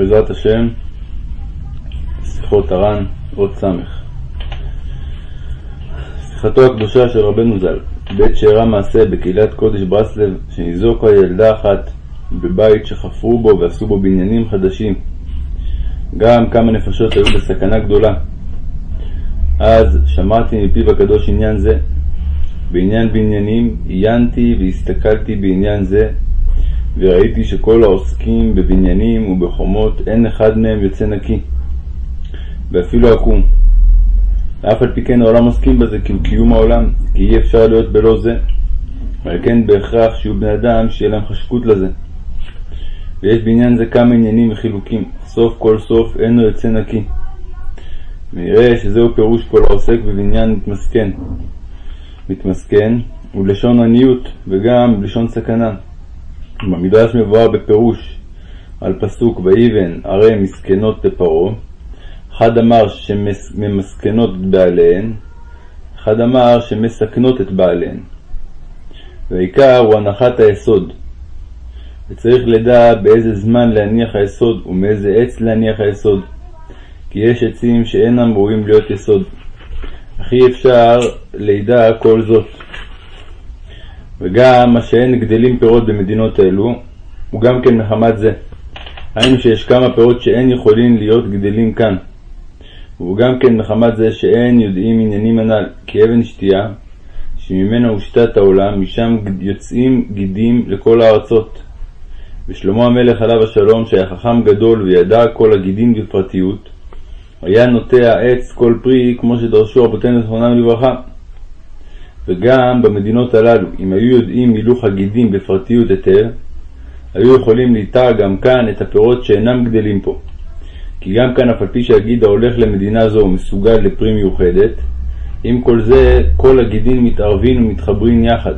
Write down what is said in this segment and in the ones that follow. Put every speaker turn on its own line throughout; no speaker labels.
בעזרת השם, שיחות הר"ן, אות ס'. שיחתו הקדושה של רבנו ז"ל, בעת שאירע מעשה בקהילת קודש ברסלב, שניזוקה ילדה אחת בבית שחפרו בו ועשו בו בניינים חדשים. גם כמה נפשות היו בסכנה גדולה. אז שמעתי מפיו הקדוש עניין זה. בעניין בניינים עיינתי והסתכלתי בעניין זה, וראיתי שכל העוסקים בבניינים ובחומות, אין אחד מהם יוצא נקי, ואפילו עקום. אף על פי כן העולם עוסקים בזה כי הוא קיום העולם, כי אי אפשר להיות בלא זה, ועל כן בהכרח שיהיו בני אדם שיהיה להם חשקות לזה. ויש בעניין זה כמה עניינים וחילוקים, סוף כל סוף אינו יוצא נקי. ונראה שזהו פירוש כל העוסק בבניין מתמסכן. מתמסכן הוא לשון עניות וגם לשון סכנה. במדרש מבואר בפירוש על פסוק ויבן ערי מסכנות לפרעה, אחד אמר שממסכנות את בעליהן, אחד אמר שמסכנות את בעליהן. והעיקר הוא הנחת היסוד. וצריך לדע באיזה זמן להניח היסוד ומאיזה עץ להניח היסוד, כי יש עצים שאינם ראויים להיות יסוד. אך אי אפשר לידע כל זאת. וגם מה שאין גדלים פירות במדינות האלו, הוא גם כן מחמת זה. היינו שיש כמה פירות שאין יכולים להיות גדלים כאן. והוא גם כן מחמת זה שאין יודעים עניינים הנ"ל, כי אבן שתייה, שממנה הושתת העולם, משם יוצאים גידים לכל הארצות. ושלמה המלך עליו השלום, שהיה חכם גדול וידע כל הגידים בפרטיות, היה נוטע עץ כל פרי כמו שדרשו רבותינו זכרונם לברכה. וגם במדינות הללו, אם היו יודעים הילוך הגידים בפרטיות היטב, היו יכולים ליטע גם כאן את הפירות שאינם גדלים פה. כי גם כאן, אף על פי שהגיד ההולך למדינה זו מסוגל לפרי מיוחדת, עם כל זה, כל הגידים מתערבים ומתחברים יחד.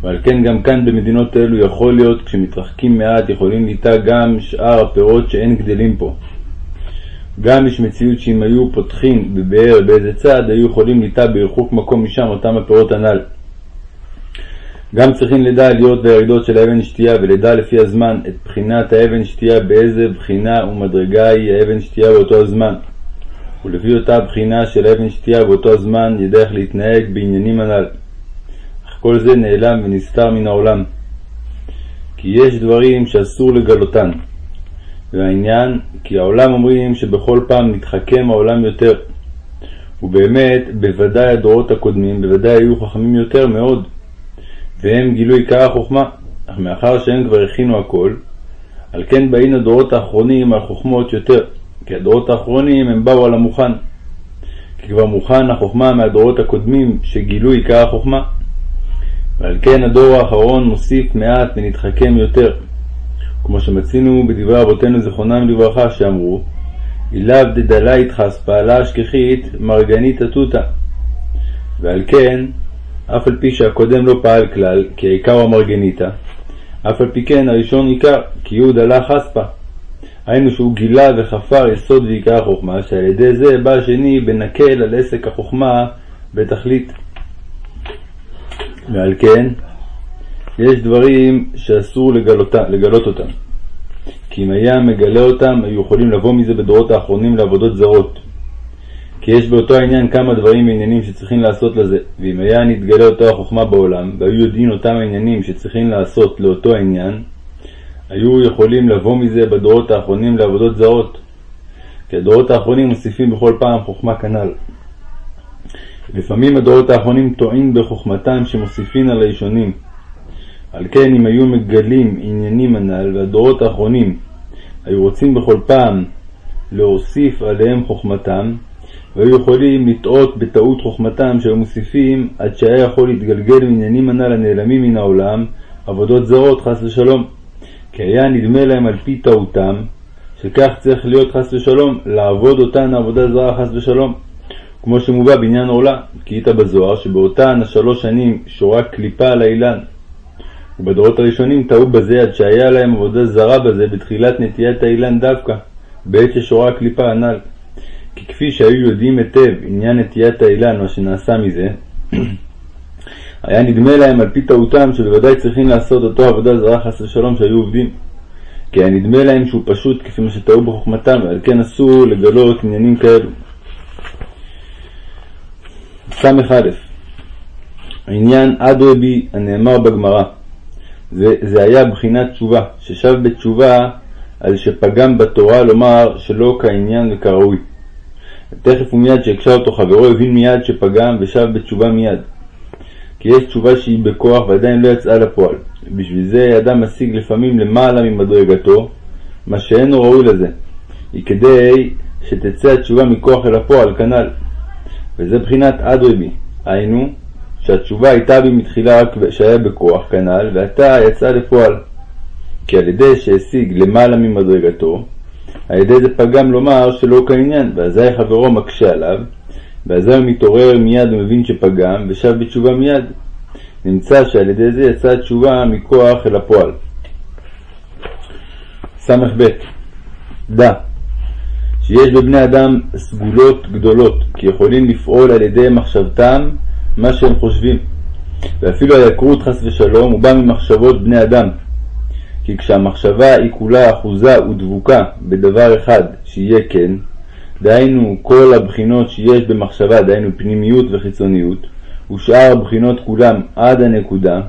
ועל כן גם כאן במדינות אלו יכול להיות, כשמתרחקים מעט, יכולים ליטע גם שאר הפירות שאין גדלים פה. גם יש מציאות שאם היו פותחים בבאר באיזה צד, היו יכולים ליטע ברחוק מקום משם אותם הפירות הנ"ל. גם צריכים לדע עליות וירידות של האבן שתייה, ולדע לפי הזמן את בחינת האבן שתייה באיזה בחינה ומדרגה היא האבן שתייה באותו הזמן. ולפי אותה בחינה של האבן שתייה באותו הזמן, ידע איך להתנהג בעניינים הנ"ל. אך כל זה נעלם ונסתר מן העולם. כי יש דברים שאסור לגלותן. והעניין, כי העולם אומרים שבכל פעם נתחכם העולם יותר. ובאמת, בוודאי הדורות הקודמים, בוודאי היו חכמים יותר מאוד, והם גילו עיקר החוכמה, אך מאחר שהם כבר הכינו הכל, על כן באים הדורות האחרונים על חוכמות יותר, כי הדורות האחרונים הם באו על המוכן. כי כבר מוכן החוכמה מהדורות הקודמים שגילו עיקר החוכמה. ועל כן הדור האחרון מוסיף מעט ונתחכם יותר. כמו שמצינו בדברי אבותינו זיכרונם לברכה, שאמרו, אילאו דדלית חספעלה אשכחית מרגנית אתותא. ועל כן, אף על פי שהקודם לא פעל כלל, כי העיקר הוא המרגניתא, אף על פי כן הראשון עיקר, כי הוא דלה חספה. היינו שהוא גילה וחפר יסוד ועיקר החוכמה, שעל ידי זה בא השני בנקל על עסק החוכמה בתכלית. ועל כן, יש דברים שאסור לגלות, לגלות אותם. כי אם היה מגלה אותם, היו יכולים לבוא מזה בדורות האחרונים לעבודות זרות. כי יש באותו העניין כמה דברים ועניינים שצריכים לעשות לזה, ואם היה נתגלה אותו החוכמה בעולם, והיו יודעים אותם העניינים שצריכים לעשות לאותו העניין, היו יכולים לבוא מזה בדורות האחרונים לעבודות זרות. כי הדורות האחרונים מוסיפים בכל פעם חוכמה כנ"ל. לפעמים הדורות האחרונים טועים בחוכמתם שמוסיפין על הישונים. על כן אם היו מגלים עניינים הנ"ל והדורות האחרונים היו רוצים בכל פעם להוסיף עליהם חוכמתם, והיו יכולים לטעות בטעות חוכמתם שהיו מוסיפים עד שהיה יכול להתגלגל מעניינים הנ"ל הנעלמים מן העולם, עבודות זרות חס ושלום. כי היה נדמה להם על פי טעותם, שכך צריך להיות חס ושלום, לעבוד אותן עבודה זרה חס ושלום. כמו שמובא בעניין עורלה, כי איתה בזוהר, שבאותן השלוש שנים שורה קליפה על האילן. ובדורות הראשונים טעו בזה עד שהיה להם עבודה זרה בזה בתחילת נטיית האילן דווקא, בעת ששורה הקליפה הנ"ל. כי כפי שהיו יודעים היטב עניין נטיית האילן, מה שנעשה מזה, היה נדמה להם על פי טעותם שבוודאי צריכים לעשות אותו עבודה זרה חס ושלום שהיו עובדים. כי היה נדמה להם שהוא פשוט כפי מה שטעו בחוכמתם, ועל כן אסור לגלות עניינים כאלו. ס"א העניין אדרבי הנאמר בגמרא זה, היה בחינת תשובה, ששב בתשובה על שפגם בתורה לומר שלא כעניין וכראוי. תכף ומיד שהקשה אותו חברו הבין מיד שפגם ושב בתשובה מיד. כי יש תשובה שהיא בכוח ועדיין לא יצאה לפועל. בשביל זה אדם משיג לפעמים למעלה ממדרגתו, מה שאינו ראוי לזה. היא כדי שתצא התשובה מכוח אל הפועל כנ"ל. וזה בחינת אדרבי, היינו, שהתשובה הייתה בי מתחילה רק שהיה בכוח כנ"ל, ועתה יצאה לפועל. כי על ידי שהשיג למעלה ממדרגתו, על ידי זה פגם לומר שלא כעניין, ואזי חברו מקשה עליו, ואזי הוא מתעורר מיד ומבין שפגם, ושב בתשובה מיד. נמצא שעל ידי זה יצאה התשובה מכוח אל הפועל. ס"ב דע שיש בבני אדם סגולות גדולות, כי יכולים לפעול על ידי מחשבתם מה שהם חושבים. ואפילו היקרות חס ושלום הוא בא ממחשבות בני אדם. כי כשהמחשבה היא כולה אחוזה ודבוקה בדבר אחד שיהיה כן, דהיינו כל הבחינות שיש במחשבה, דהיינו פנימיות וחיצוניות, ושאר הבחינות כולם עד הנקודה,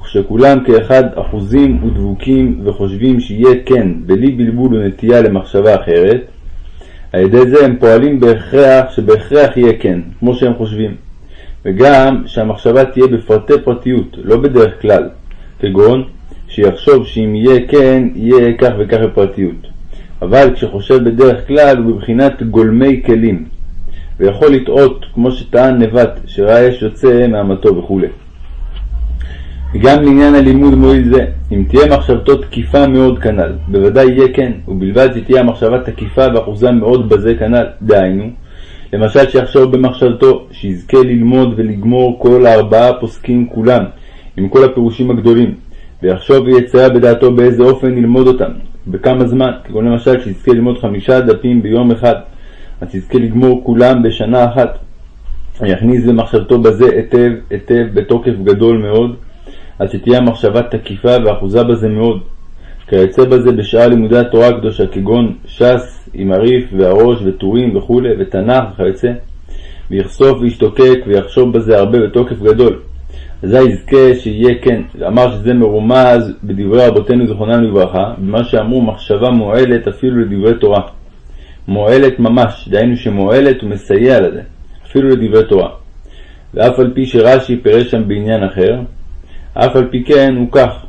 וכשכולם כאחד אחוזים ודבוקים וחושבים שיהיה כן, בלי בלבול ונטייה למחשבה אחרת, על ידי זה הם פועלים בהכרח שבהכרח יהיה כן, כמו שהם חושבים. וגם שהמחשבה תהיה בפרטי פרטיות, לא בדרך כלל, כגון שיחשוב שאם יהיה כן, יהיה כך וכך בפרטיות. אבל כשחושב בדרך כלל הוא בבחינת גולמי כלים, ויכול לטעות, כמו שטען נבט, שראה אש יוצא מאמתו וכו'. וגם לעניין הלימוד מועיל זה, אם תהיה מחשבתו תקיפה מאוד כנ"ל, בוודאי יהיה כן, ובלבד שתהיה המחשבה תקיפה ואחוזה מאוד בזה כנ"ל, דהיינו, למשל שיחשוב במחשבתו, שיזכה ללמוד ולגמור כל הארבעה פוסקים כולם, עם כל הפירושים הגדולים, ויחשוב ויצייר בדעתו באיזה אופן ללמוד אותם, בכמה זמן, כגון למשל שיזכה ללמוד חמישה דפים ביום אחד, אז תזכה לגמור כולם בשנה אחת. יכניס במחשבתו בזה היטב היטב בתוקף גדול מאוד, עד שתהיה המחשבה תקיפה ואחוזה בזה מאוד. כיוצא בזה בשאר לימודי התורה הקדושה, כגון ש"ס עם הריף והראש וטורים וכו', ותנ"ך וכיוצא, ויחשוף וישתוקק ויחשוב בזה הרבה בתוקף גדול. אזי יזכה שיהיה כן, אמר שזה מרומז בדברי רבותינו זיכרונם לברכה, במה שאמרו מחשבה מועלת אפילו לדברי תורה. מועלת ממש, דהיינו שמועלת ומסייע לזה, אפילו לדברי תורה. ואף על פי שרש"י פירש שם בעניין אחר, אף על פי כן הוא כך,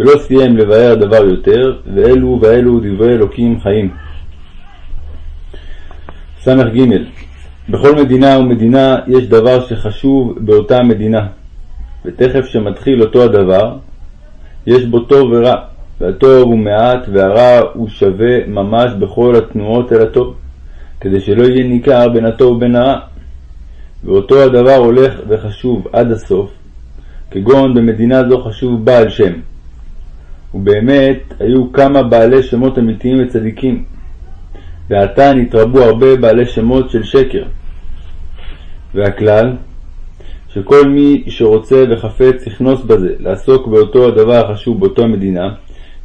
ולא סיים לבאר דבר יותר, ואלו ואלו דברי אלוקים חיים. ס"ג בכל מדינה ומדינה יש דבר שחשוב באותה מדינה, ותכף שמתחיל אותו הדבר, יש בו טוב ורע, והטוב הוא מעט והרע הוא שווה ממש בכל התנועות אל הטוב, כדי שלא יהיה ניכר בין הטוב ובין הרע. ואותו הדבר הולך וחשוב עד הסוף, כגון במדינה זו חשוב בעל שם. ובאמת היו כמה בעלי שמות אמיתיים וצדיקים, ועתה נתרבו הרבה בעלי שמות של שקר. והכלל, שכל מי שרוצה וחפץ יכנוס בזה, לעסוק באותו הדבר החשוב באותו המדינה,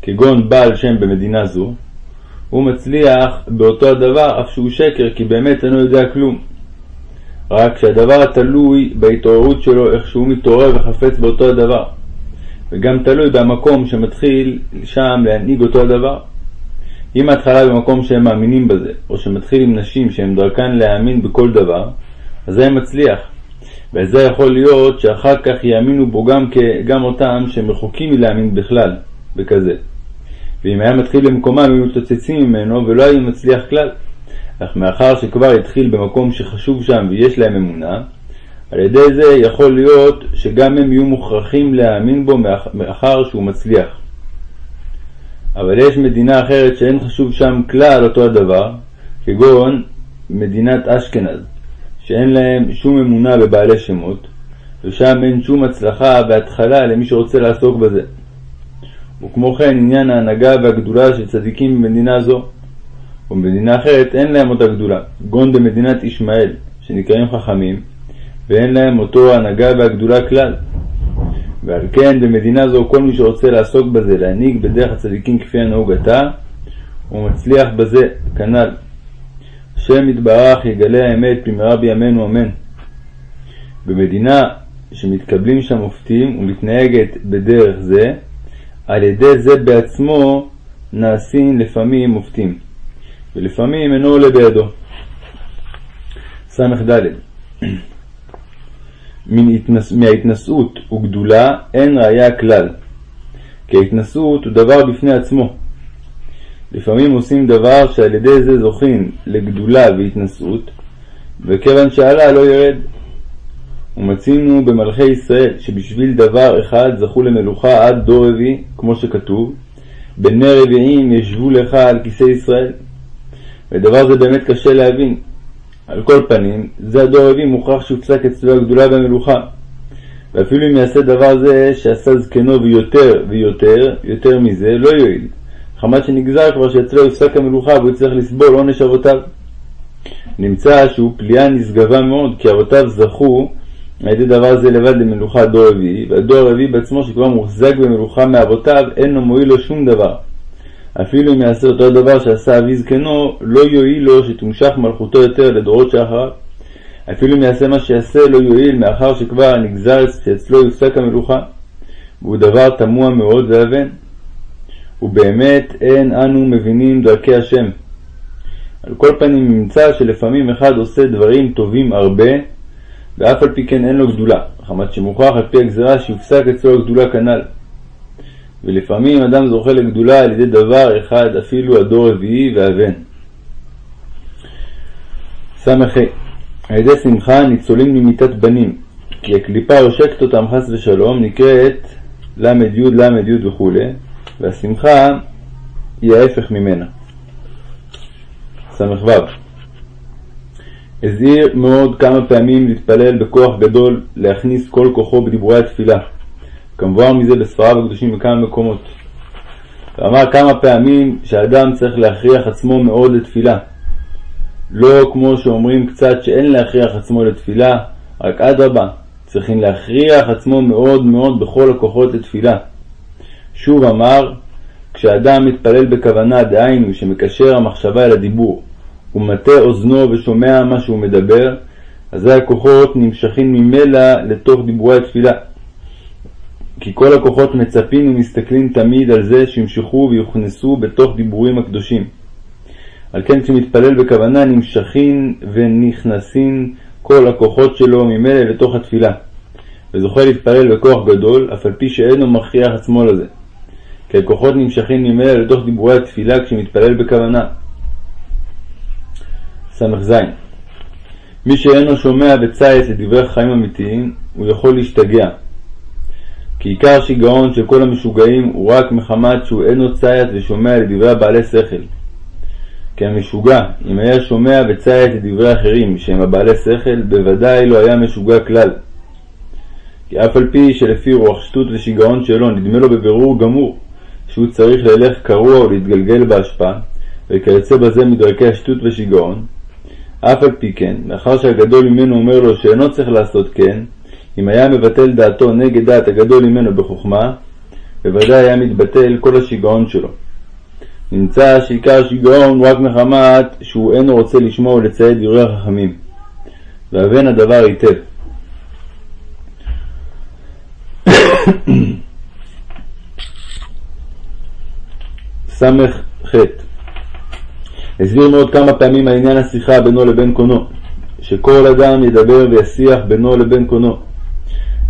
כגון בעל שם במדינה זו, הוא מצליח באותו הדבר אף שהוא שקר, כי באמת אינו יודע כלום. רק שהדבר תלוי בהתעוררות שלו, איך שהוא מתעורר וחפץ באותו הדבר. וגם תלוי במקום שמתחיל שם להנהיג אותו הדבר. אם ההתחלה במקום שהם מאמינים בזה, או שמתחיל עם נשים שהם דרכן להאמין בכל דבר, אז זה מצליח. וזה יכול להיות שאחר כך יאמינו בו גם, גם אותם שהם רחוקים מלהאמין בכלל, בכזה. ואם היה מתחיל במקומם, היו מתוצצים ממנו ולא היה מצליח כלל. אך מאחר שכבר התחיל במקום שחשוב שם ויש להם אמונה, על ידי זה יכול להיות שגם הם יהיו מוכרחים להאמין בו מאחר שהוא מצליח. אבל יש מדינה אחרת שאין חשוב שם כלל אותו הדבר, כגון מדינת אשכנז, שאין להם שום אמונה בבעלי שמות, ושם אין שום הצלחה והתחלה למי שרוצה לעסוק בזה. וכמו כן עניין ההנהגה והגדולה של צדיקים במדינה זו. ובמדינה אחרת אין להם אותה גדולה, גון במדינת ישמעאל, שנקראים חכמים, ואין להם אותו ההנהגה והגדולה כלל. ועל כן במדינה זו כל מי שרוצה לעסוק בזה, להנהיג בדרך הצדיקים כפי הנהוג עתה, הוא מצליח בזה, כנ"ל. השם יתברך יגלה האמת במהרה בימינו אמן. במדינה שמתקבלים שם מופתים ומתנהגת בדרך זה, על ידי זה בעצמו נעשים לפעמים מופתים, ולפעמים אינו עולה בידו. ס"ד מההתנשאות וגדולה אין ראיה כלל, כי ההתנשאות הוא דבר בפני עצמו. לפעמים עושים דבר שעל ידי זה זוכים לגדולה והתנשאות, וכיוון שעלה לא ירד. ומצינו במלכי ישראל שבשביל דבר אחד זכו למלוכה עד דור רביעי, כמו שכתוב, בני רביעים ישבו לך על כיסא ישראל. ודבר זה באמת קשה להבין. על כל פנים, זה הדור הרביעי מוכרח שהופסק אצלו הגדולה והמלוכה. ואפילו אם יעשה דבר זה שעשה זקנו ויותר ויותר, יותר מזה, לא יועיל. חמת שנגזר כבר שאצלו יופסק המלוכה והוא יצטרך לסבול עונש אבותיו. נמצא שהוא פליאה נשגבה מאוד, כי אבותיו זכו על ידי דבר זה לבד למלוכה דור רביעי, והדור הרביעי בעצמו שכבר מוחזק במלוכה מאבותיו, אין לו מועיל לו שום דבר. אפילו אם יעשה אותו הדבר שעשה אבי זקנו, לא יועיל לו שתומשך מלכותו יותר לדורות שאחריו. אפילו אם יעשה מה שיעשה, לא יועיל, מאחר שכבר נגזר שאצלו יופסק המלוכה. והוא דבר תמוה מאוד ואבן. ובאמת אין אנו מבינים דרכי השם. על כל פנים נמצא שלפעמים אחד עושה דברים טובים הרבה, ואף על פי כן אין לו גדולה, חמת שמוכרח על פי הגזרה שיופסק אצלו הגדולה כנ"ל. ולפעמים אדם זוכה לגדולה על ידי דבר אחד, אפילו הדור רביעי ואבן. ס"ה על ידי שמחה ניצולים ממיתת בנים, כי הקליפה עושקת אותם חס ושלום נקראת ל"י ל"י וכו', והשמחה היא ההפך ממנה. ס"ו הזהיר מאוד כמה פעמים להתפלל בכוח גדול, להכניס כל כוחו בדיבורי התפילה. כמבואר מזה בספריו הקדושים בכמה מקומות. ואמר כמה פעמים שאדם צריך להכריח עצמו מאוד לתפילה. לא כמו שאומרים קצת שאין להכריח עצמו לתפילה, רק אדרבה, צריכים להכריח עצמו מאוד מאוד בכל הכוחות לתפילה. שוב אמר, כשאדם מתפלל בכוונה, דהיינו שמקשר המחשבה אל הדיבור, ומטה אוזנו ושומע מה שהוא מדבר, אזי הכוחות נמשכים ממילא לתוך דיבורי התפילה. כי כל הכוחות מצפים ומסתכלים תמיד על זה שימשכו ויוכנסו בתוך דיבורים הקדושים. על כן כשמתפלל בכוונה נמשכים ונכנסים כל הכוחות שלו ממילא לתוך התפילה, וזוכה להתפלל בכוח גדול, אף על פי שאינו מכריח עצמו לזה. כי הכוחות נמשכים ממילא לתוך דיבורי התפילה כשמתפלל בכוונה. ס"ז מי שאינו שומע בציית לדברי חיים אמיתיים, הוא יכול להשתגע. כי עיקר שיגעון של כל המשוגעים הוא רק מחמת שהוא אינו ציית ושומע לדברי הבעלי שכל. כי המשוגע, אם היה שומע וציית לדברי אחרים שהם הבעלי שכל, בוודאי לא היה משוגע כלל. כי אף על פי שלפי רוח שטות ושיגעון שלו נדמה לו בבירור גמור שהוא צריך ללך קרוע ולהתגלגל בהשפעה, וכיוצא בזה מדרכי השטות ושיגעון, אף על פי כן, מאחר שהגדול ממנו אומר לו שאינו צריך לעשות כן, אם היה מבטל דעתו נגד דעת הגדול ממנו בחוכמה, בוודאי היה מתבטל כל השיגעון שלו. נמצא שעיקר השיגעון הוא רק מחמת שהוא אינו רוצה לשמוע ולציית דברי החכמים. והבן הדבר היטב. ס"ח הסביר מאוד כמה פעמים העניין השיחה בינו לבין קונו, שכל אדם ידבר וישיח בינו לבין קונו,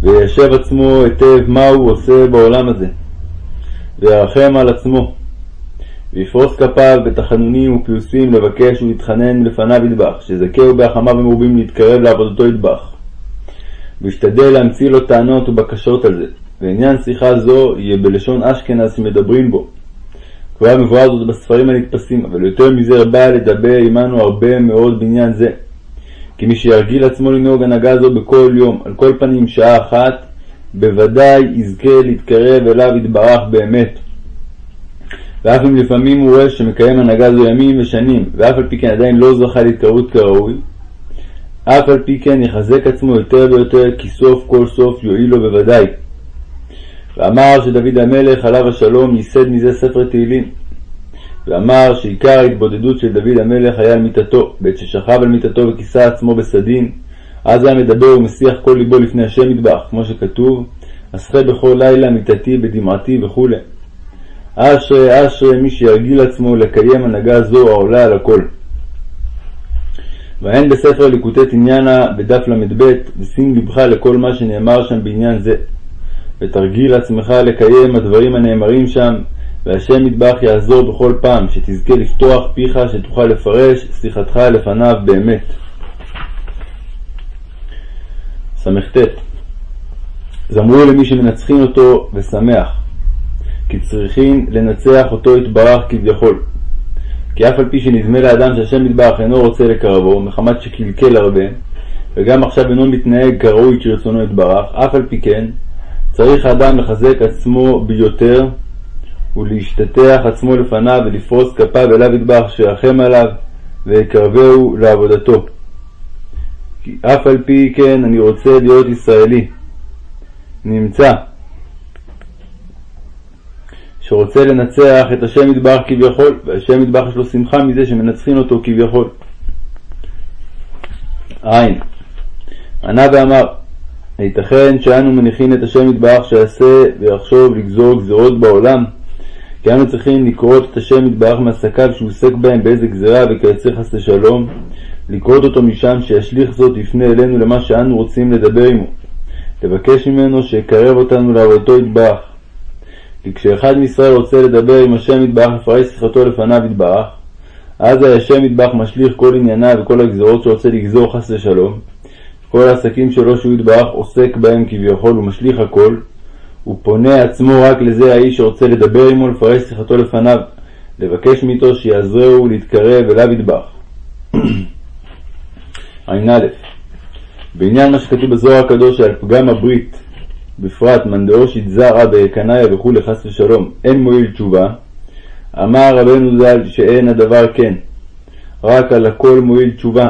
וישב עצמו היטב מה הוא עושה בעולם הזה, וירחם על עצמו, ויפרוס כפיו בתחנונים ופיוסים לבקש ולהתחנן לפניו ידבח, שזכהו בהחמיו ומרובים להתקרב לעבודתו ידבח. וישתדל להמציא לו טענות ובקשות על זה, ועניין שיחה זו יהיה בלשון אשכנז שמדברים בו, כבר מבואר זאת בספרים הנתפסים, אבל יותר מזה בא לדבר עמנו הרבה מאוד בעניין זה. כי מי שירגיל עצמו לנהוג הנהגה זו בכל יום, על כל פנים שעה אחת, בוודאי יזכה להתקרב אליו יתברך באמת. ואף אם לפעמים הוא רואה שמקיים הנהגה זו ימים ושנים, ואף על פי כן עדיין לא זכה להתקרבות כראוי, אף על פי כן יחזק עצמו יותר ויותר, כי סוף כל סוף יועיל לו בוודאי. ואמר שדוד המלך עליו השלום ייסד מזה ספר תהילים. ואמר שעיקר ההתבודדות של דוד המלך היה על מיתתו, בעת ששכב על מיתתו וכיסה עצמו בסדין, אז היה מדבר ומשיח כל ליבו לפני השם מטבח, כמו שכתוב, אסחה בכל לילה מיתתי בדמעתי וכו'. אשרי אשרי מי שירגיל עצמו לקיים הנהגה זו העולה על הכל. והן בספר ליקוטי תניאנה בדף ל"ב, ושים לבך לכל מה שנאמר שם בעניין זה. ותרגיל עצמך לקיים הדברים הנאמרים שם, והשם מטבח יעזור בכל פעם, שתזכה לפתוח פיך, שתוכל לפרש שיחתך לפניו באמת. סט זמרו למי שמנצחים אותו ושמח, כי צריכים לנצח אותו יתברך כביכול. כי אף על פי שנדמה לאדם שהשם יתברך אינו רוצה לקרבו, מחמת שקלקל הרבה, וגם עכשיו אינו מתנהג כראוי כרצונו יתברך, אף על פי כן, צריך האדם לחזק עצמו ביותר, ולהשתטח עצמו לפניו ולפרוס כפיו אליו יתברך שירחם עליו, ויקרבהו לעבודתו. כי אף על פי כן אני רוצה להיות ישראלי. נמצא שרוצה לנצח את השם יתברך כביכול, והשם יתברך יש לו שמחה מזה שמנצחים אותו כביכול. עין. ענה ואמר, הייתכן שאנו מניחים את השם יתברך שיעשה ויחשוב לגזור גזירות בעולם? כי אנו צריכים לקרות את השם יתברך מעסקיו שהוא עוסק בהם באיזה גזירה וכיוצא חס ושלום, לקרות אותו משם שישליך זאת יפנה אלינו למה שאנו רוצים לדבר עמו, לבקש ממנו שיקרב אותנו לעבודתו יתברך. כי כשאחד מישראל רוצה לדבר עם השם יתברך לפרש שיחתו לפניו יתברך, אז השם יתברך משליך כל ענייניו וכל הגזרות שרוצה לגזור חס ושלום, כל העסקים שלו שהוא יתברך עוסק בהם כביכול ומשליך הכל, הוא פונה עצמו רק לזה האיש שרוצה לדבר עמו לפרש שיחתו לפניו, לבקש מאיתו שיעזרהו להתקרב אליו יתברך. ע"א בעניין מה שכתוב בזוהר הקדוש על פגם הברית, בפרט מאן דאורשית זרע בקנאיה וכולי חס ושלום, אין מועיל תשובה, אמר רבנו ז"ל שאין הדבר כן, רק על הכל מועיל תשובה,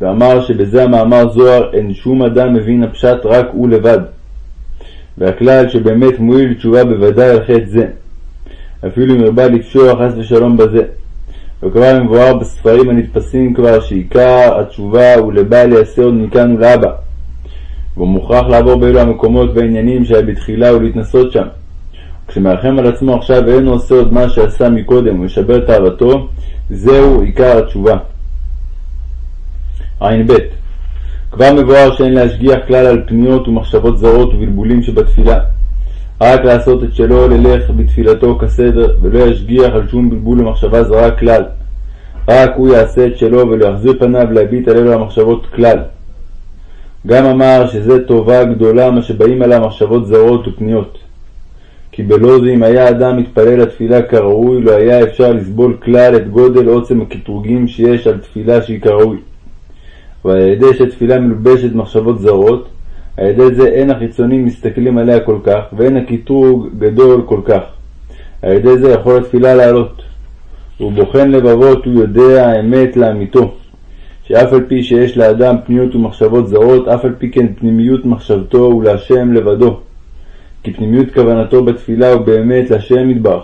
ואמר שבזה המאמר זוהר אין שום אדם מבין הפשט רק הוא לבד, והכלל שבאמת מועיל תשובה בוודאי על חטא זה, אפילו אם הרבה לפשוע חס ושלום בזה. וכבר מבואר בספרים הנתפסים כבר שעיקר התשובה הוא לבעל יעשה עוד מכאן ולהבא, והוא מוכרח לעבור באלו המקומות והעניינים שהיה בתחילה ולהתנסות שם. כשמרחם על עצמו עכשיו ואינו עושה עוד מה שעשה מקודם ומשבר תאוותו, זהו עיקר התשובה. ע"ב כבר מבואר שאין להשגיח כלל על פניות ומחשבות זרות ובלבולים שבתפילה. רק לעשות את שלו ללך בתפילתו כסדר, ולא ישגיח על שום בלבול ומחשבה זרה כלל. רק הוא יעשה את שלו ולא יחזיר פניו להביט על אלו המחשבות כלל. גם אמר שזה טובה גדולה מה שבאים עליו מחשבות זרות ופניות. כי בלא זה אם היה אדם מתפלל לתפילה כראוי, לא היה אפשר לסבול כלל את גודל עוצם הקטרוגים שיש על תפילה שהיא כראוי. ועל ידי שתפילה מלובשת מחשבות זרות, על ידי זה אין החיצונים מסתכלים עליה כל כך, ואין הקטרוג גדול כל כך. על ידי זה יכול התפילה לעלות. הוא בוחן לבבות, הוא יודע האמת לאמיתו. שאף על פי שיש לאדם פניות ומחשבות זרות, אף על פי כן פנימיות מחשבתו הוא להשם לבדו. כי פנימיות כוונתו בתפילה הוא באמת להשם מטבח.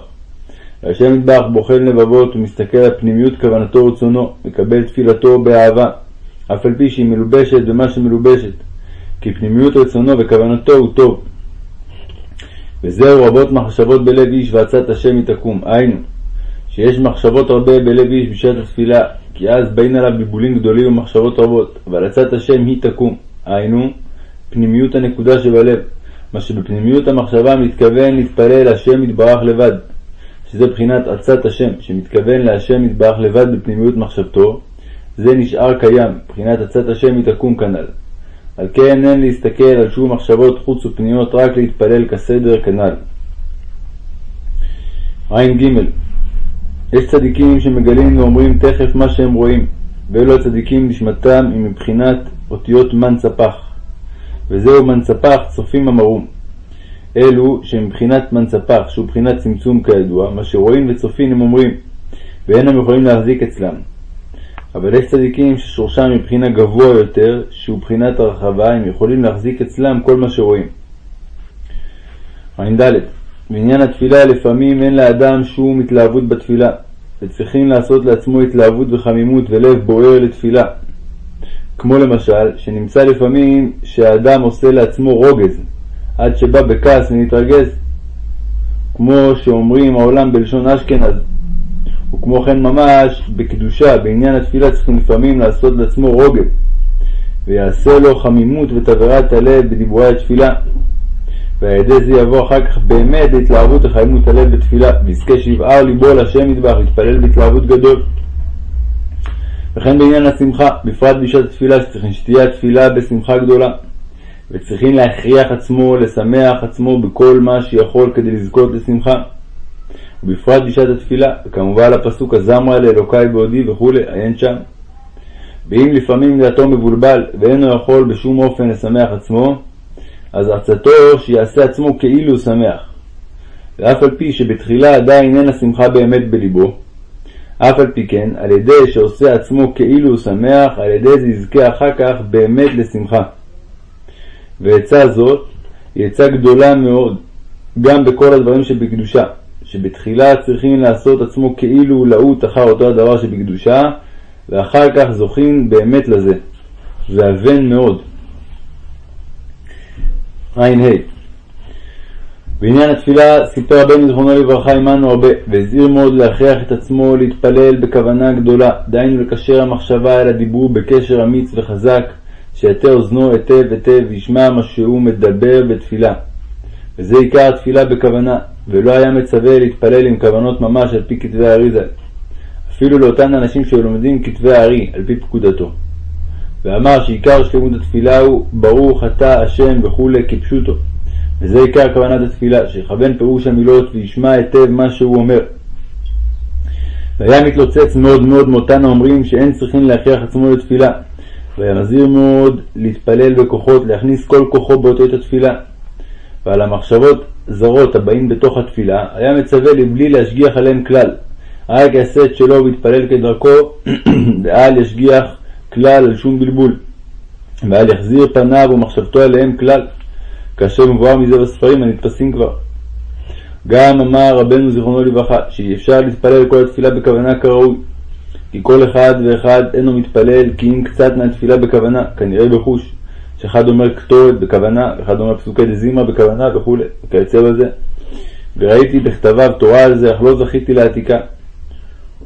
והשם מטבח בוחן לבבות ומסתכל על פנימיות כוונתו ורצונו, מקבל תפילתו באהבה, אף על פי שהיא מלובשת במה שמלובשת. כי פנימיות רצונו וכוונתו הוא טוב. וזהו רבות מחשבות בלב איש ועצת השם היא תקום. היינו, שיש מחשבות הרבה בלב איש בשעת התפילה, כי אז באים עליו בלבולים גדולים ומחשבות רבות, אבל עצת השם היא תקום. היינו, פנימיות הנקודה שבלב, מה שבפנימיות המחשבה מתכוון להתפלל השם יתברך לבד, שזה בחינת עצת השם, שמתכוון להשם יתברך לבד בפנימיות מחשבתו, זה נשאר קיים, בחינת עצת השם היא תקום כנ"ל. על כן אין להסתכל על שום מחשבות חוץ ופניות, רק להתפלל כסדר כנ"ל. ע"ג יש צדיקים שמגלים ואומרים תכף מה שהם רואים, ואלו הצדיקים נשמתם היא מבחינת אותיות מנצפח, וזהו מנצפח צופים המרום. אלו שמבחינת מנצפח, שהוא בחינת צמצום כידוע, מה שרואים וצופים הם אומרים, ואינם יכולים להחזיק אצלם. אבל יש צדיקים ששורשם מבחינה גבוה יותר, שהוא בחינת הרחבה, הם יכולים להחזיק אצלם כל מה שרואים. ע"ד בעניין התפילה לפעמים אין לאדם שום התלהבות בתפילה, וצריכים לעשות לעצמו התלהבות וחמימות ולב בוער לתפילה. כמו למשל, שנמצא לפעמים שהאדם עושה לעצמו רוגז, עד שבא בכעס ונתרגז, כמו שאומרים העולם בלשון אשכנז. וכמו כן ממש בקדושה, בעניין התפילה צריכים לפעמים לעשות לעצמו רוגז, ויעשה לו חמימות ותבערת הלב בדיבורי התפילה. ועל ידי זה יבוא אחר כך באמת להתלהבות וחיימות הלב בתפילה, ויזכה שיבער ליבו להשם מטבח, להתפלל בהתלהבות גדול. וכן בעניין השמחה, בפרט בשעת התפילה, שצריכים שתהיה התפילה בשמחה גדולה, וצריכים להכריח עצמו, לשמח עצמו בכל מה שיכול כדי לזכות לשמחה. ובפרט בשעת התפילה, וכמובן הפסוק הזמרה לאלוקי בעודי וכולי, עיין שם. ואם לפעמים דעתו מבולבל ואינו יכול בשום אופן לשמח עצמו, אז עצתו שיעשה עצמו כאילו שמח. ואף על פי שבתחילה עדיין אין השמחה באמת בליבו, אף על פי כן, על ידי שעושה עצמו כאילו הוא שמח, על ידי זה יזכה אחר כך באמת לשמחה. ועצה זאת היא עצה גדולה מאוד, גם בכל הדברים שבקדושה, שבתחילה צריכים לעשות עצמו כאילו הוא להוט אחר אותו הדבר שבקדושה, ואחר כך זוכים באמת לזה. זה אבן מאוד. ע"ה בעניין התפילה סיפר רבנו זיכרונו לברכה עמנו הרבה, והזהיר מאוד להכריח את עצמו להתפלל בכוונה גדולה, דהיינו לקשר המחשבה אל הדיבור בקשר אמיץ וחזק, שיטה אוזנו היטב היטב וישמע מה שהוא מדבר בתפילה. וזה עיקר התפילה בכוונה, ולא היה מצווה להתפלל עם כוונות ממש על פי כתבי האריזה, אפילו לאותן אנשים שלומדים כתבי הארי על פי פקודתו. ואמר שעיקר שלמות התפילה הוא ברוך אתה השם וכולי כפשוטו. וזה עיקר כוונת התפילה, שיכוון פירוש המילות וישמע היטב מה שהוא אומר. והיה מתלוצץ מאוד מאוד מאותן האומרים שאין צריכים להכריח עצמו לתפילה, והיה מזהיר מאוד להתפלל בכוחות, להכניס כל כוחו באותות התפילה. ועל המחשבות זרות הבאים בתוך התפילה, היה מצווה לבלי להשגיח עליהם כלל, רק יעשה את שלו ויתפלל כדרכו, ואל ישגיח כלל על שום בלבול, ואל יחזיר פניו ומחשבתו עליהם כלל, כאשר מבואר מזה בספרים הנתפסים כבר. גם אמר רבנו זיכרונו לברכה, שאי אפשר להתפלל כל התפילה בכוונה כראוי, כי כל אחד ואחד אינו מתפלל כי אם קצת מהתפילה בכוונה, כנראה בחוש, שאחד אומר קטורת בכוונה, ואחד אומר פסוקי דזימרה בכוונה וכולי, וכיוצא בזה. וראיתי בכתביו תורה על זה, אך לא זכיתי לעתיקה.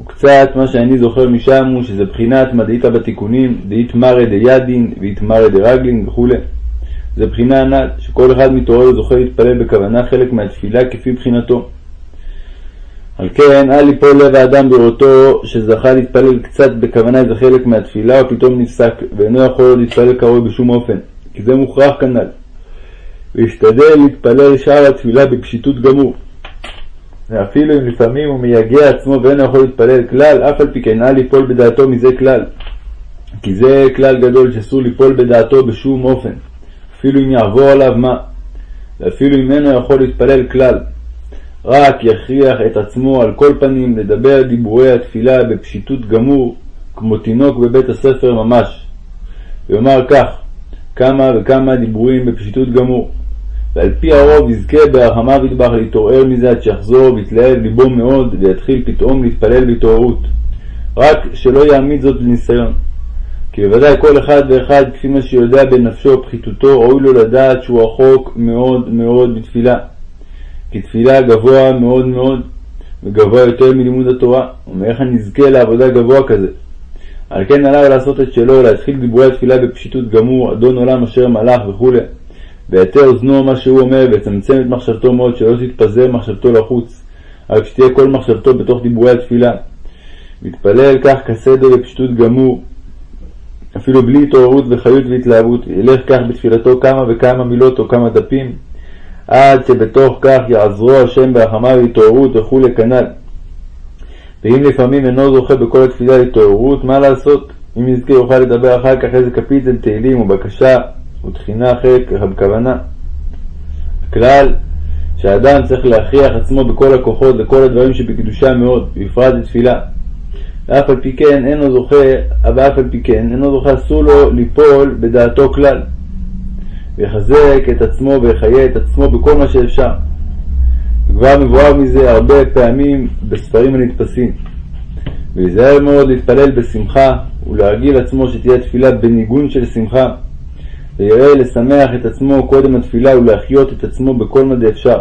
וקצת מה שאני זוכר משם הוא שזה בחינת מדעיתא בתיקונים, דאית מרא דידין ואית מרא דרגלין וכולי. זה בחינה הנ"ל, שכל אחד מתעורר זוכה להתפלל בכוונה חלק מהתפילה כפי בחינתו. על כן, אל ליפול לב האדם בראותו שזכה להתפלל קצת בכוונה איזה חלק מהתפילה, ופתאום נפסק, ואינו יכול להתפלל כראוי בשום אופן, כי זה מוכרח כנ"ל. וישתדל להתפלל שאר התפילה בפשיטות גמור. ואפילו אם לפעמים הוא מייגע עצמו ואינו יכול להתפלל כלל, אף על פי כן אל ליפול בדעתו מזה כלל. כי זה כלל גדול שאסור ליפול בדעתו בשום אופן, אפילו אם יעבור עליו מה, ואפילו אם אינו יכול להתפלל כלל. רק יכריח את עצמו על כל פנים לדבר דיבורי התפילה בפשיטות גמור, כמו תינוק בבית הספר ממש. ויאמר כך, כמה וכמה דיבורים בפשיטות גמור. ועל פי הרוב יזכה ברחמיו ידבח להתעורר מזה עד שיחזור ויתלהב ליבו מאוד ויתחיל פתאום להתפלל בהתעוררות. רק שלא יעמיד זאת בניסיון. כי בוודאי כל אחד ואחד כפי מה שיודע בנפשו פחיתותו ראוי לו לדעת שהוא רחוק מאוד מאוד בתפילה. כי תפילה גבוה מאוד מאוד וגבוה יותר מלימוד התורה, ומאיך נזכה לעבודה גבוה כזה. על כן עליו לעשות את שלו, להתחיל דיבורי התפילה בפשיטות גמור, אדון עולם אשר מלך וכו', ויתר אוזנו מה שהוא אומר, ויצמצם את מחשבתו מאוד, שלא תתפזר מחשבתו לחוץ, רק שתהיה כל מחשבתו בתוך דיבורי התפילה. מתפלל כך כסדר בפשיטות גמור, אפילו בלי התעוררות וחיות והתלהבות, ילך כך בתפילתו כמה וכמה מילות או כמה דפים, עד שבתוך כך יעזרו השם ברחמיו להתעוררות וכולי כנ"ל. ואם לפעמים אינו זוכה בכל התפילה להתעוררות, מה לעשות? אם יזכה יוכל לדבר אחר כך איזה קפיטל תהילים ובקשה ותחינה אחרת בכוונה. הכלל שהאדם צריך להכריח עצמו בכל הכוחות לכל הדברים שבקדושה מאוד, בפרט לתפילה. ואף על פי כן אינו זוכה, ואף על פי כן אינו זוכה אסור לו ליפול בדעתו כלל. ויחזק את עצמו ויחיה את עצמו בכל מה שאפשר. וכבר מבואר מזה הרבה פעמים בספרים הנתפסים. ולהיזהר מאוד להתפלל בשמחה, ולהרגיל עצמו שתהיה תפילה בניגון של שמחה, ויראה לשמח את עצמו קודם התפילה ולהחיות את עצמו בכל מדי אפשר,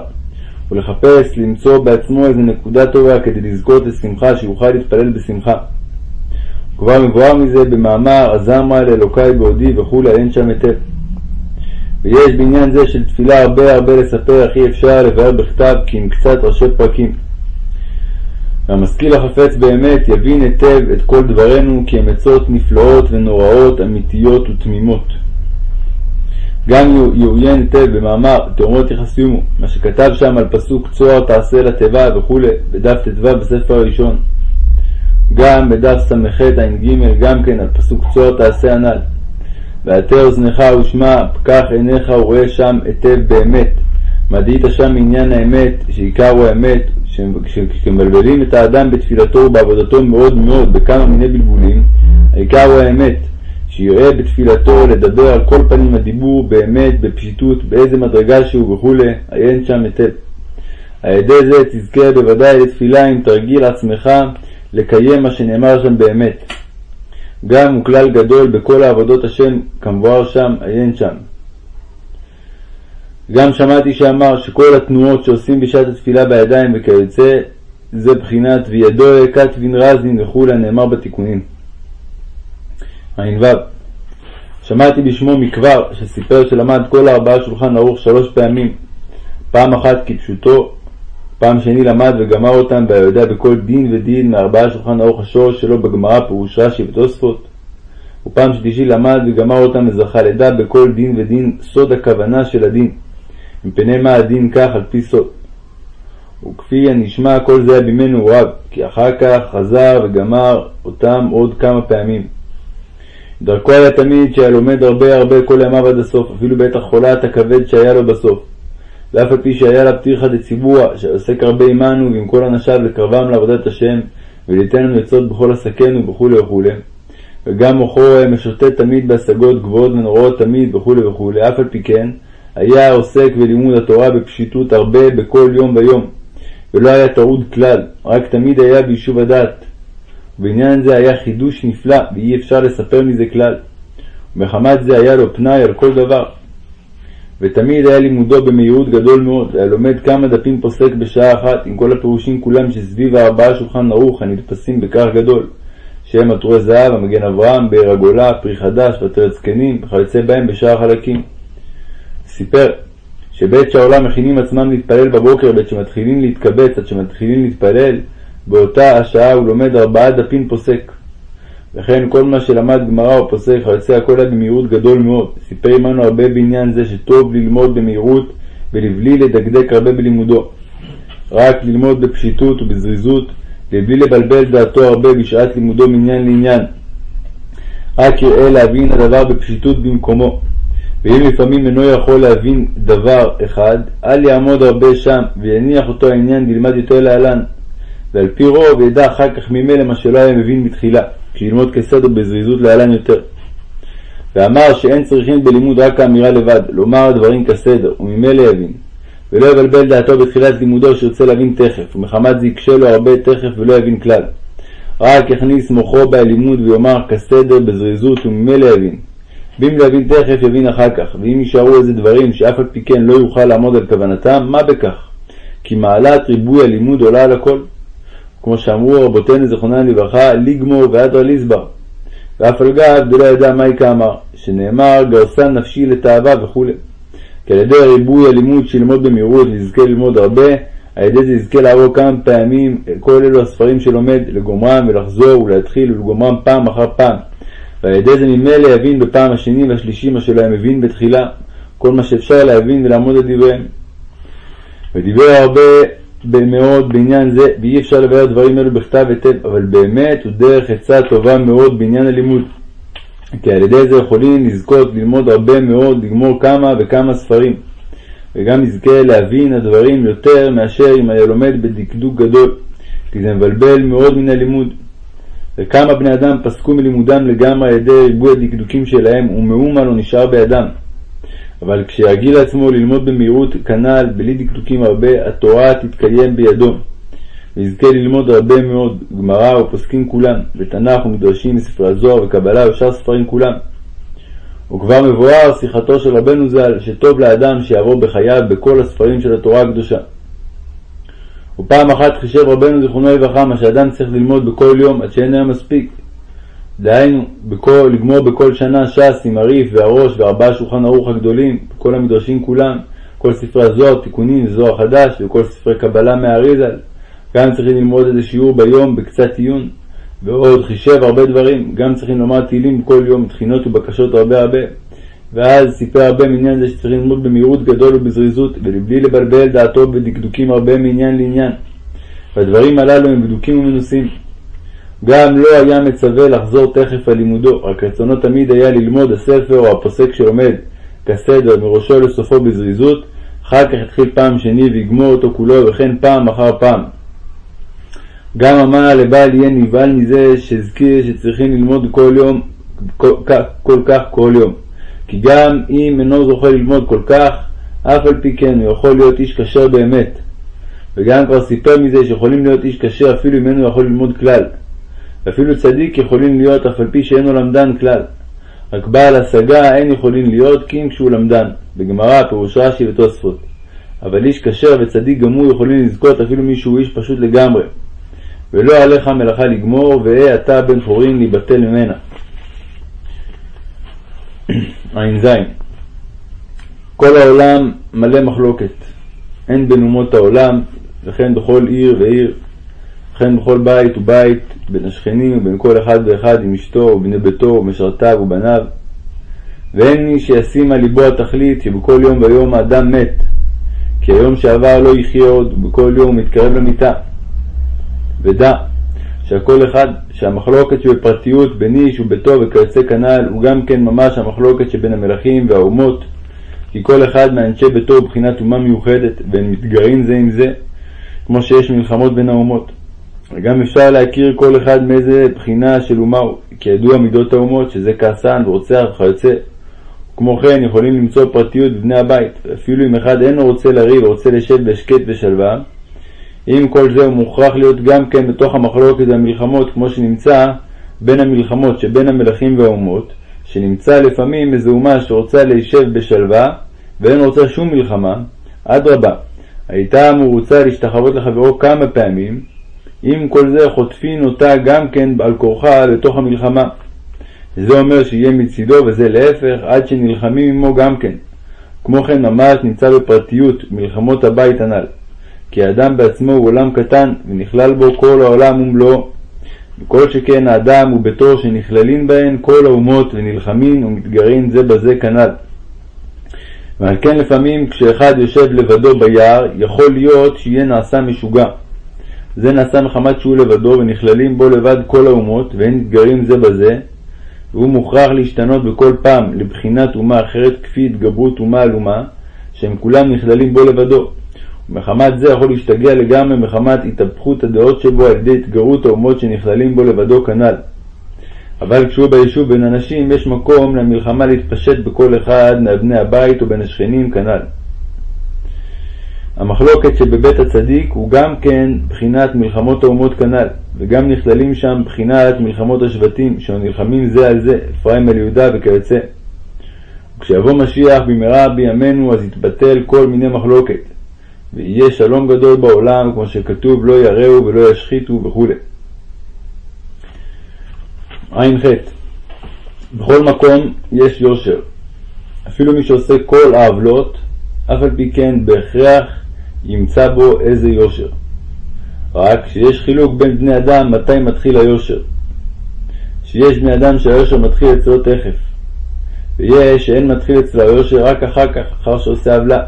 ולחפש למצוא בעצמו איזה נקודה טובה כדי לזכות לשמחה, שיוכל להתפלל בשמחה. כבר מבואר מזה במאמר "הזמרה לאלוקי בעודי" וכולי, אין שם היטב. ויש בעניין זה של תפילה הרבה הרבה לספר, אך אי אפשר לבאר בכתב כי עם קצת ראשי פרקים. והמשכיל החפץ באמת יבין היטב את כל דברינו כי הם עצות נפלאות ונוראות, אמיתיות ותמימות. גם יעוין היטב במאמר תאומות יחסיומו, מה שכתב שם על פסוק צוהר תעשה לתיבה וכולי, בדף ט"ו בספר הראשון. גם בדף ס"ח ע"ג, גם כן על פסוק צוהר תעשה הנ"ל. והטה אוזנך ושמע, פקח עיניך וראה שם היטב באמת. מדעית שם עניין האמת, שעיקר הוא האמת, כשמבלבלים את האדם בתפילתו ובעבודתו מאוד מאוד בכמה מיני בלבולים, העיקר הוא האמת, שיראה בתפילתו לדבר על כל פנים הדיבור באמת, בפשיטות, באיזה מדרגה שהוא וכולי, עיין שם היטב. על ידי זה תזכה בוודאי לתפילה אם תרגיל עצמך לקיים מה שנאמר שם באמת. גם הוא כלל גדול בכל העבודות השם כמבואר שם, עיין שם. גם שמעתי שאמר שכל התנועות שעושים בשעת התפילה בידיים וכיוצא, זה בחינת וידו העקת ונרזין וכולי הנאמר בתיקונים. ע"ו שמעתי בשמו מכבר שסיפר שלמד כל ארבעה שולחן ערוך שלוש פעמים, פעם אחת כפשוטו, פעם שני למד וגמר אותם והיודע בכל דין ודין מארבעה שולחן ערוך השורש שלו בגמרא פירוש רש"י ותוספות, ופעם שלישי למד וגמר אותם וזכה לדע בכל דין ודין סוד הכוונה של הדין, מפני מה הדין כך על פי סוד. וכפי הנשמע כל זה היה בימינו רב, כי אחר כך חזר וגמר אותם עוד כמה פעמים. דרכו היה תמיד שהיה לומד הרבה הרבה כל ימיו עד הסוף, אפילו בעת החולת הכבד שהיה לו בסוף. ואף על פי שהיה לה פתיחא דציבורא, שעוסק הרבה עמנו ועם כל אנשיו לקרבם לעבודת השם, וליתן לנו עצות בכל עסקינו וכולי וכולי. וגם מוחו משוטט תמיד בהשגות גבוהות ונוראות תמיד וכולי וכולי. אף על פי כן, היה עוסק בלימוד התורה בפשיטות הרבה בכל יום ויום, ולא היה טרוד כלל, רק תמיד היה ביישוב הדעת. ובעניין זה היה חידוש נפלא, ואי אפשר לספר מזה כלל. ומחמת זה היה לו פנאי על כל דבר. ותמיד היה לימודו במהירות גדול מאוד, והיה לומד כמה דפים פוסק בשעה אחת, עם כל הפירושים כולם שסביב הארבעה שולחן ערוך הנתפסים בכך גדול, שהם עטורי זהב, המגן אברהם, באר הגולה, פרי חדש, ועטרת זקנים, וכיוצא בהם בשאר החלקים. סיפר שבעת שהעולם מכינים עצמם להתפלל בבוקר, בעת שמתחילים להתקבץ עד שמתחילים להתפלל, באותה השעה הוא לומד ארבעה דפים פוסק. וכן כל מה שלמד גמרא או פוסק היוצא הכל היה במהירות גדול מאוד. סיפר עמנו הרבה בעניין זה שטוב ללמוד במהירות ולבלי לדקדק הרבה בלימודו. רק ללמוד בפשיטות ובזריזות, ובלי לבלבל דעתו הרבה בשעת לימודו מעניין לעניין. רק יראה להבין הדבר בפשיטות במקומו. ואם לפעמים אינו יכול להבין דבר אחד, אל יעמוד הרבה שם, ויניח אותו העניין וילמד יותר להלן. ועל פי רוב ידע אחר כך ממילא מה שלא היה מבין בתחילה, כי ללמוד כסדר בזריזות להלן יותר. ואמר שאין צריכים בלימוד רק האמירה לבד, לומר הדברים כסדר, וממילא יבין. ולא יבלבל דעתו בתחילת לימודו שירצה להבין תכף, ומחמת זה יקשה לו הרבה תכף ולא יבין כלל. רק יכניס מוחו בהלימוד ויאמר כסדר בזריזות וממילא יבין. ואם לא יבין תכף יבין אחר כך, ואם יישארו איזה דברים שאף על פי כן לא יוכל לעמוד על כוונתם, מה בכך? כי מעלת ריבוי הלימוד עולה על הכל. כמו שאמרו רבותינו זכרונם לברכה, ליגמור ואדרא ליסבר. ואף על גב דלא ידע מהי כאמר, שנאמר גרסה נפשי לתאווה וכו'. כי על ידי ריבוי הלימוד שילמוד במהירות ויזכה ללמוד הרבה, על ידי זה יזכה לעבור כמה פעמים כל אלו הספרים שלומד, לגומרם ולחזור ולהתחיל ולגומרם פעם אחר פעם. ועל ידי זה ממילא יבין בפעם השני והשלישי מה שלא היה מבין בתחילה, כל מה שאפשר להבין ולעמוד על דבריהם. ודיבר הרבה מאוד בעניין זה, ואי אפשר לבאר דברים אלו בכתב היטב, אבל באמת הוא דרך עצה טובה מאוד בעניין הלימוד. כי על ידי זה יכולים לזכות ללמוד הרבה מאוד, לגמור כמה וכמה ספרים, וגם נזכה להבין הדברים יותר מאשר אם היה לומד בדקדוק גדול, כי זה מבלבל מאוד מן הלימוד. וכמה בני אדם פסקו מלימודם לגמרי על ידי ריבוי הדקדוקים שלהם, ומאומה לא נשאר בידם. אבל כשירגיל עצמו ללמוד במהירות כנ"ל, בלי דקדוקים הרבה, התורה תתקיים בידו, ויזכה ללמוד הרבה מאוד, גמרא ופוסקים כולם, ותנ"ך ומדרשים מספרי הזוהר וקבלה ושאר ספרים כולם. וכבר מבואר שיחתו של רבנו ז"ל, שטוב לאדם שיעבור בחייו בכל הספרים של התורה הקדושה. ופעם אחת חישב רבנו זיכרונו לברכה מה שאדם צריך ללמוד בכל יום עד שאין היום מספיק. דהיינו, בכל, לגמור בכל שנה ש"ס עם הריף והראש וארבעה שולחן ערוך הגדולים, כל המדרשים כולם, כל ספרי הזוהר, תיקונים, זוהר חדש וכל ספרי קבלה מהאריזל. גם צריכים ללמוד איזה שיעור ביום בקצת עיון. ועוד חישב הרבה דברים, גם צריכים לומר תהילים כל יום, תחינות ובקשות הרבה הרבה. ואז סיפר הרבה מעניין זה שצריכים ללמוד במהירות גדול ובזריזות, ולבלי לבלבל דעתו בדקדוקים הרבה מעניין לעניין. והדברים הללו הם בדוקים ומנוסים. גם לא היה מצווה לחזור תכף על לימודו, רק רצונו תמיד היה ללמוד הספר או הפוסק שלומד כסדר מראשו לסופו בזריזות, אחר כך יתחיל פעם שני ויגמור אותו כולו, וכן פעם אחר פעם. גם אמר לבעל יהיה נבהל מזה שהזכיר שצריכים ללמוד כל יום, כל, כל כך כל יום. כי גם אם אינו זוכה ללמוד כל כך, אף על פי כן הוא יכול להיות איש כשר באמת. וגם כבר סיפר מזה שיכולים להיות איש כשר אפילו אם אינו יכול ללמוד כלל. ואפילו צדיק יכולים להיות אף על פי שאינו למדן כלל. רק בעל השגה אין יכולים להיות כי אם כשהוא למדן. בגמרא פירוש רש"י ותוספות. אבל איש כשר וצדיק הוא יכולים לזכות אפילו מי שהוא איש פשוט לגמרי. ולא עליך מלאכה לגמור, ואה אתה בן חורין להיבטל ממנה. ע"ז כל העולם מלא מחלוקת, הן בין אומות העולם, וכן בכל עיר ועיר, וכן בכל בית ובית, בין השכנים ובין כל אחד ואחד עם אשתו ובני ביתו ומשרתיו ובניו. ואין מי שישים על ליבו התכלית שבכל יום ויום האדם מת, כי היום שעבר לא יחיה עוד, ובכל יום הוא מתקרב למיתה. ודע שהכל אחד, שהמחלוקת שבפרטיות בין איש וביתו וכיוצא כנ"ל, הוא גם כן ממש המחלוקת שבין המלכים והאומות, כי כל אחד מאנשי ביתו הוא בחינת אומה מיוחדת, והם מתגרים זה עם זה, כמו שיש מלחמות בין האומות. וגם אפשר להכיר כל אחד מאיזה בחינה של אומה כי ידוע מידות האומות, שזה כעסן ורוצח וכיוצא. כמו כן יכולים למצוא פרטיות בבני הבית, אפילו אם אחד אינו רוצה לריב ורוצה לשב בהשקט ושלווה, עם כל זה הוא מוכרח להיות גם כן בתוך המחלוקת והמלחמות, כמו שנמצא בין המלחמות שבין המלכים והאומות, שנמצא לפעמים איזו אומה שרוצה להישב בשלווה, ואין רוצה שום מלחמה, אדרבה, הייתה אמורוצה להשתחוות לחברו כמה פעמים, עם כל זה חוטפין אותה גם כן על כורחה לתוך המלחמה. זה אומר שיהיה מצידו וזה להפך, עד שנלחמים עמו גם כן. כמו כן ממש נמצא בפרטיות מלחמות הבית הנ"ל. כי האדם בעצמו הוא עולם קטן, ונכלל בו כל העולם ומלואו. וכל שכן האדם וביתו שנכללים בהן כל האומות ונלחמים ומתגרים זה בזה כנ"ל. ועל כן לפעמים כשאחד יושב לבדו ביער, יכול להיות שיהיה נעשה משוגע. זה נעשה מחמת שהוא לבדו ונכללים בו לבד כל האומות, ואין מתגרים זה בזה, והוא מוכרח להשתנות בכל פעם לבחינת אומה אחרת כפי התגברות אומה על אומה, שהם כולם נכללים בו לבדו. ומחמת זה יכול להשתגע לגמרי מחמת התהפכות הדעות שבו על ידי התגרות האומות שנכללים בו לבדו כנ"ל. אבל כשהוא ביישוב בין אנשים, יש מקום למלחמה להתפשט בכל אחד מאבני הבית ובין השכנים כנ"ל. המחלוקת שבבית הצדיק הוא גם כן בחינת מלחמות האומות כנ"ל, וגם נכללים שם בחינת מלחמות השבטים, שנלחמים זה על זה, אפרים על יהודה וכיוצא. וכשיבוא משיח במהרה בימינו, אז יתבטל כל מיני מחלוקת, ויהיה שלום גדול בעולם, כמו שכתוב לא יראו ולא ישחיתו וכו'. ע"ח בכל מקום יש יושר. אפילו מי שעושה כל העוולות, אף על פי כן בהכרח ימצא בו איזה יושר. רק שיש חילוק בין בני אדם מתי מתחיל היושר. שיש בני אדם שהיושר מתחיל אצלו תכף, ויש שאין מתחיל אצלו היושר רק אחר כך, אחר שעושה עוולה.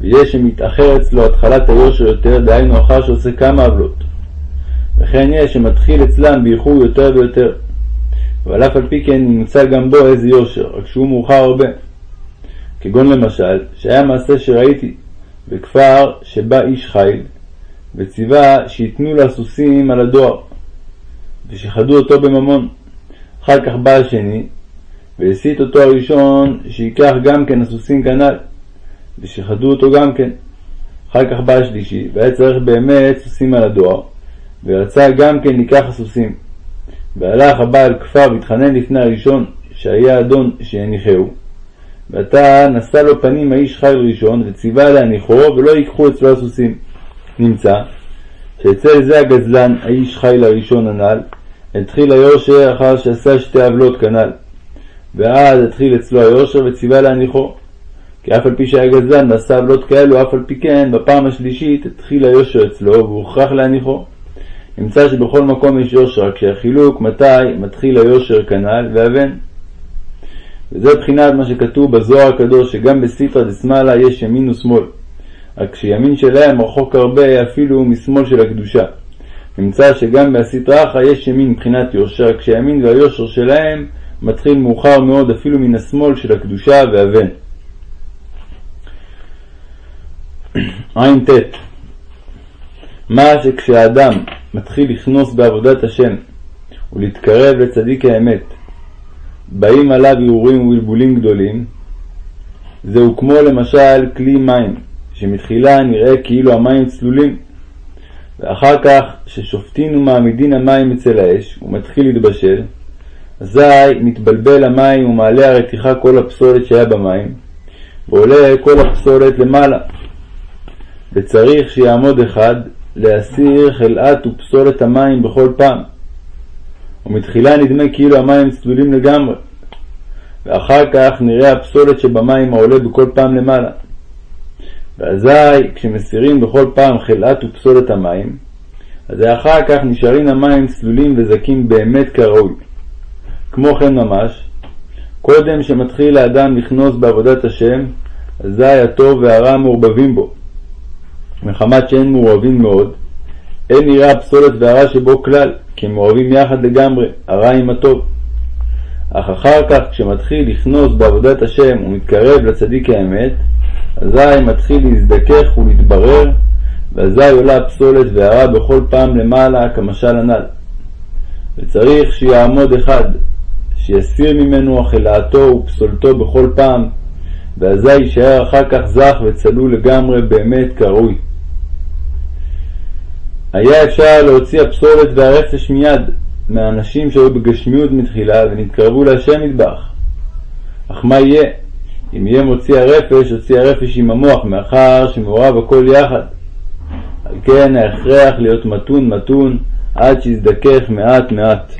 ויש שמתאחר אצלו התחלת היושר יותר, דהיינו אחר שעושה כמה עוולות. וכן יש שמתחיל אצלם באיחור יותר ויותר. אבל אף על פי כן נמצא גם בו איזה יושר, רק שהוא מאוחר הרבה. כגון למשל, שהיה מעשה שראיתי בכפר שבא איש חיל, וציווה שייתנו לסוסים על הדואר, ושחדו אותו בממון. אחר כך בא השני, והסית אותו הראשון שייקח גם כן הסוסים כנ"ל, ושיחדו אותו גם כן. אחר כך בא השלישי, והיה צריך באמת סוסים על הדואר, ורצה גם כן לקח הסוסים. והלך הבעל כפר והתחנן לפני הראשון, שהיה אדון שיניחהו. ועתה נשא לו פנים האיש חיל ראשון, וציווה להניחו, ולא ייקחו אצלו הסוסים. נמצא שאצל זה הגזלן, האיש חיל הראשון הנ"ל, התחיל היושר אחר שעשה שתי עוולות כנ"ל. ואז התחיל אצלו היושר וציווה להניחו. כי אף על פי שהיה גזלן ועשה עוולות כאלו, אף על פי כן, בפעם השלישית התחיל היושר אצלו והוכרח להניחו. נמצא שבכל מקום יש יושר, רק שהחילוק מתי מתחיל היושר כנ"ל ואבן. וזה מבחינת מה שכתוב בזוהר הקדוש, שגם בסיטרא דשמאלה יש ימין ושמאל. רק שימין שלהם רחוק הרבה אפילו משמאל של הקדושה. נמצא שגם בסטרא אחא יש ימין מבחינת יושר, רק שהימין והיושר שלהם מתחיל מאוחר מאוד אפילו מן השמאל של הקדושה והבן. ע"ט מה שכשהאדם מתחיל לכנוס בעבודת השם ולהתקרב לצדיק האמת, באים עליו הרהורים ובלבולים גדולים, זהו כמו למשל כלי מים, שמתחילה נראה כאילו המים צלולים, ואחר כך ששופטין ומעמידין המים אצל האש, ומתחיל להתבשל, אזי מתבלבל המים ומעלה הרתיחה כל הפסולת שהיה במים, ועולה כל הפסולת למעלה. וצריך שיעמוד אחד להסיר חלאת ופסולת המים בכל פעם. ומתחילה נדמה כאילו המים צלולים לגמרי, ואחר כך נראה הפסולת שבמים העולה בכל פעם למעלה. ואזי כשמסירים בכל פעם חלאת ופסולת המים, אז אחר כך נשארים המים צלולים וזכים באמת כראוי. כמו כן ממש, קודם שמתחיל האדם לכנוס בעבודת השם, אזי הטוב והרע מעורבבים בו. מחמת שאין מעורבים מאוד, אין נראה הפסולת והרע שבו כלל, כי הם מעורבים יחד לגמרי, הרע עם הטוב. אך אחר כך, כשמתחיל לכנוס בעבודת השם ומתקרב לצדיק האמת, אזי מתחיל להזדכך ולהתברר, ואזי עולה הפסולת והרע בכל פעם למעלה כמשל הנ"ל. וצריך שיעמוד אחד, שיסיר ממנו החלאתו ופסולתו בכל פעם, ואזי יישאר אחר כך זך וצלול לגמרי באמת כראוי. היה אפשר להוציא הפסולת והרפש מיד מהאנשים שהיו בגשמיות מתחילה ונתקרבו להשם מטבח. אך מה יהיה? אם יהיה מוציא הרפש, הוציא הרפש עם המוח, מאחר שמעורב הכל יחד. על כן ההכרח להיות מתון מתון עד שיזדכך מעט מעט.